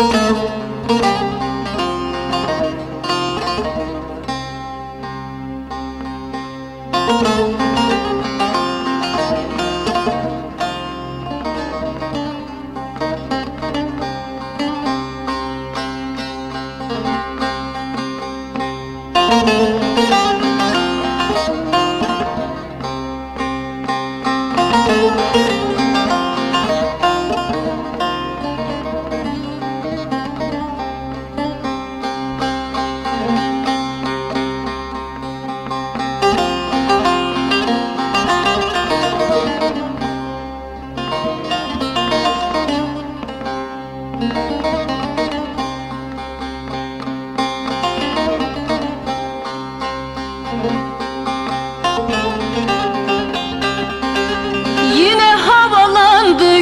Yine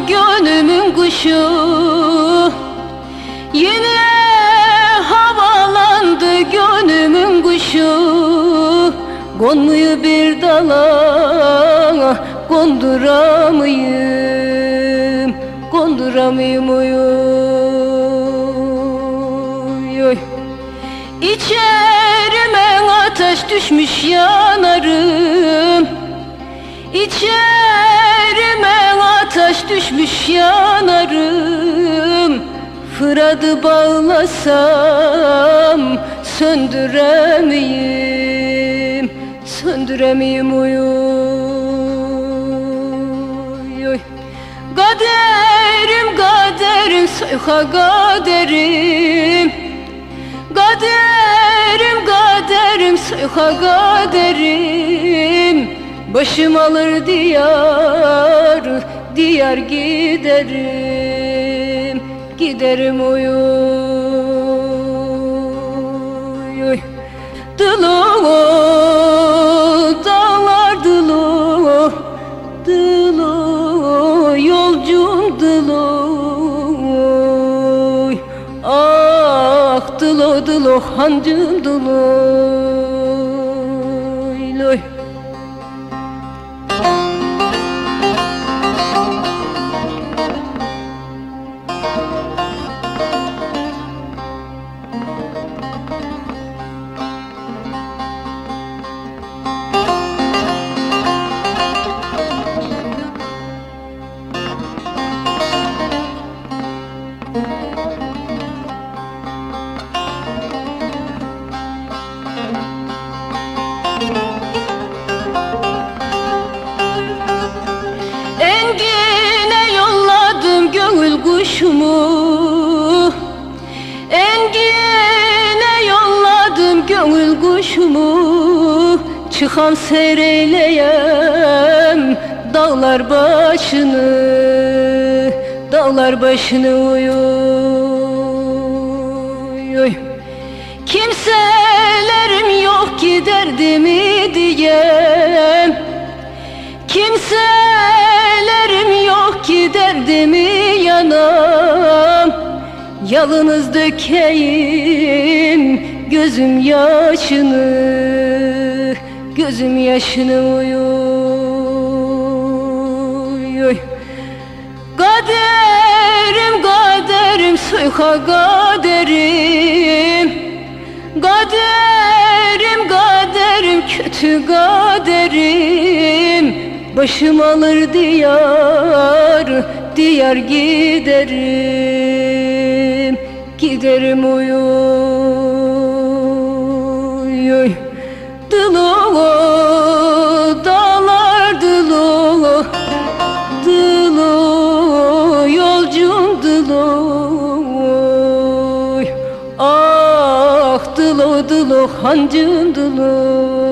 gönlümün kuşu. Yine havalandı gönlümün kuşu. Konmuyu bir dala konduramayım Konduramayım oy oy oy. İçerime ateş düşmüş yanarım. İçerime ateş düşmüş yanarım. Fıradı bağlasam söndüremeyim Söndüremeyim oy oy. Kaderim kaderim soyha kaderim. Kaderim kaderim soyha kaderim. Başım alır diyar diyar giderim Giderim oy oy Dılo dağlar dılo Dılo yolcum dılo Ah dılo dılo hancım dılo gönül kuşumu Engine yolladım gönül kuşumu Çıkam seyreyleyem dağlar başını Dağlar başını oy oy Kimselerim yok ki derdimi diyem Yalnız dökeyim gözüm yaşını Gözüm yaşını oy oy Kaderim kaderim soyha kaderim. Kaderim kaderim kötü kaderim. Başım alır diyar diyar giderim Giderim oy oy Dılo dağlar dılo Dılo yolcum dılo Ah dılo dılo hancım dılo